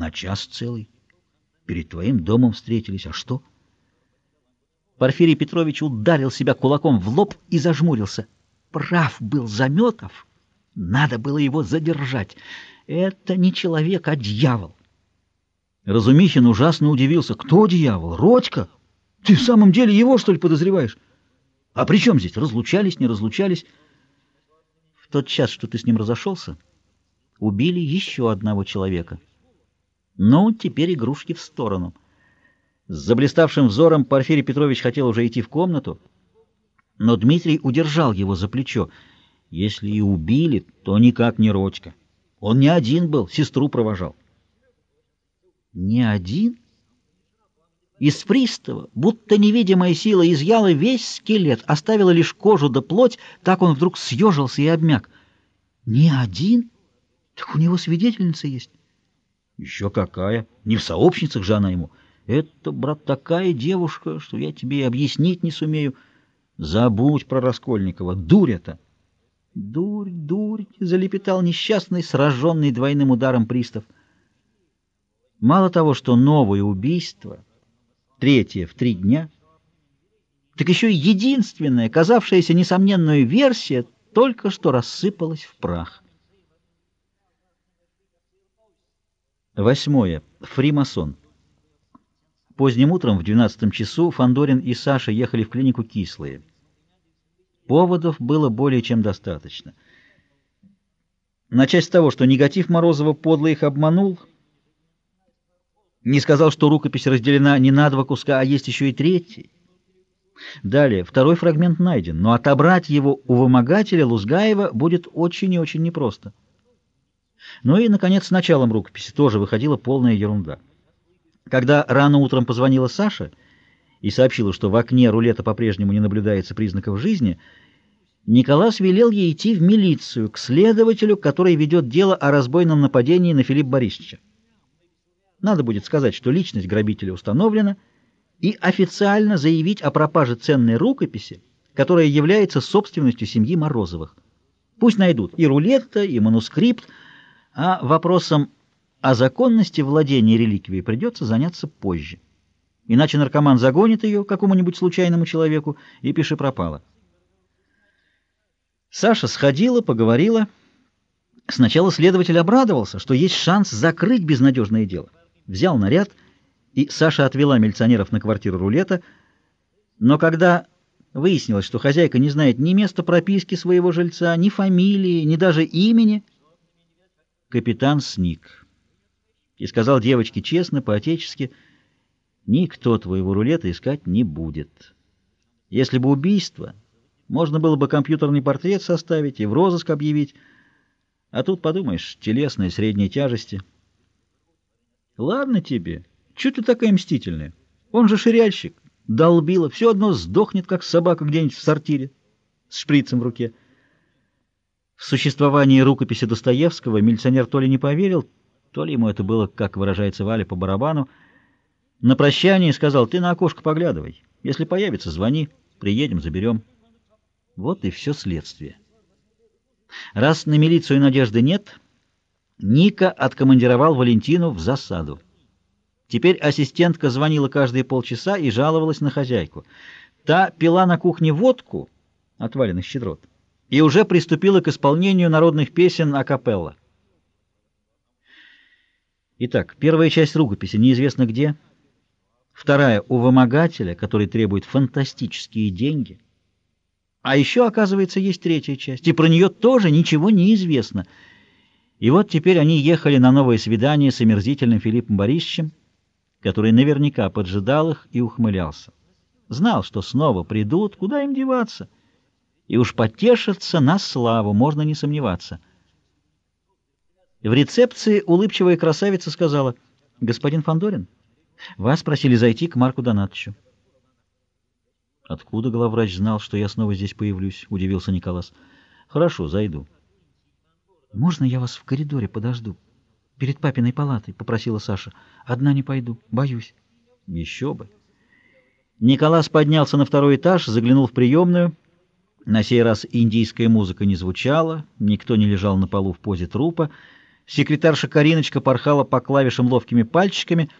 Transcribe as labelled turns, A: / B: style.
A: На час целый. Перед твоим домом встретились. А что? Порфирий Петрович ударил себя кулаком в лоб и зажмурился. Прав был Заметов. Надо было его задержать. Это не человек, а дьявол. Разумихин ужасно удивился. Кто дьявол? Родька? Ты в самом деле его, что ли, подозреваешь? А при чем здесь? Разлучались, не разлучались? В тот час, что ты с ним разошелся, убили еще одного человека. Ну, теперь игрушки в сторону. С заблиставшим взором Порфирий Петрович хотел уже идти в комнату, но Дмитрий удержал его за плечо. Если и убили, то никак не Родька. Он не один был, сестру провожал. Не один? Из пристава, будто невидимая сила изъяла весь скелет, оставила лишь кожу да плоть, так он вдруг съежился и обмяк. Не один? Так у него свидетельница есть. Еще какая? Не в сообщницах же она ему. Это, брат, такая девушка, что я тебе и объяснить не сумею. Забудь про Раскольникова. Дурь это! Дурь, дурь! — залепетал несчастный, сраженный двойным ударом пристав. Мало того, что новое убийство, третье в три дня, так еще и единственная, казавшаяся несомненную версия, только что рассыпалась в прах. Восьмое. Фримасон. Поздним утром в двенадцатом часу Фандорин и Саша ехали в клинику Кислые. Поводов было более чем достаточно. Начать с того, что негатив Морозова подло их обманул — не сказал, что рукопись разделена не на два куска, а есть еще и третий. Далее, второй фрагмент найден, но отобрать его у вымогателя Лузгаева будет очень и очень непросто. Ну и, наконец, с началом рукописи тоже выходила полная ерунда. Когда рано утром позвонила Саша и сообщила, что в окне рулета по-прежнему не наблюдается признаков жизни, Николас велел ей идти в милицию, к следователю, который ведет дело о разбойном нападении на Филиппа Борисовича. Надо будет сказать, что личность грабителя установлена, и официально заявить о пропаже ценной рукописи, которая является собственностью семьи Морозовых. Пусть найдут и рулетта, и манускрипт, а вопросом о законности владения реликвией придется заняться позже. Иначе наркоман загонит ее какому-нибудь случайному человеку и пиши пропало. Саша сходила, поговорила. Сначала следователь обрадовался, что есть шанс закрыть безнадежное дело взял наряд, и Саша отвела милиционеров на квартиру рулета, но когда выяснилось, что хозяйка не знает ни места прописки своего жильца, ни фамилии, ни даже имени, капитан сник и сказал девочке честно, по-отечески, «Никто твоего рулета искать не будет. Если бы убийство, можно было бы компьютерный портрет составить и в розыск объявить, а тут, подумаешь, телесные средней тяжести». Ладно тебе. Чего ты такая мстительная? Он же ширяльщик. Долбила. Все одно сдохнет, как собака где-нибудь в сортире. С шприцем в руке. В существовании рукописи Достоевского милиционер то ли не поверил, то ли ему это было, как выражается Валя, по барабану. На прощание сказал, ты на окошко поглядывай. Если появится, звони. Приедем, заберем. Вот и все следствие. Раз на милицию надежды нет... Ника откомандировал Валентину в засаду. Теперь ассистентка звонила каждые полчаса и жаловалась на хозяйку. Та пила на кухне водку, отваленных щедрот, и уже приступила к исполнению народных песен акапелла. Итак, первая часть рукописи неизвестно где, вторая — у вымогателя, который требует фантастические деньги. А еще, оказывается, есть третья часть, и про нее тоже ничего не известно — и вот теперь они ехали на новое свидание с омерзительным Филиппом Борисовичем, который наверняка поджидал их и ухмылялся. Знал, что снова придут, куда им деваться, и уж потешатся на славу, можно не сомневаться. В рецепции улыбчивая красавица сказала, «Господин Фандорин, вас просили зайти к Марку Донатовичу». «Откуда главврач знал, что я снова здесь появлюсь?» — удивился Николас. «Хорошо, зайду». «Можно я вас в коридоре подожду? Перед папиной палатой?» — попросила Саша. «Одна не пойду. Боюсь». «Еще бы». Николас поднялся на второй этаж, заглянул в приемную. На сей раз индийская музыка не звучала, никто не лежал на полу в позе трупа. Секретарша Кариночка порхала по клавишам ловкими пальчиками,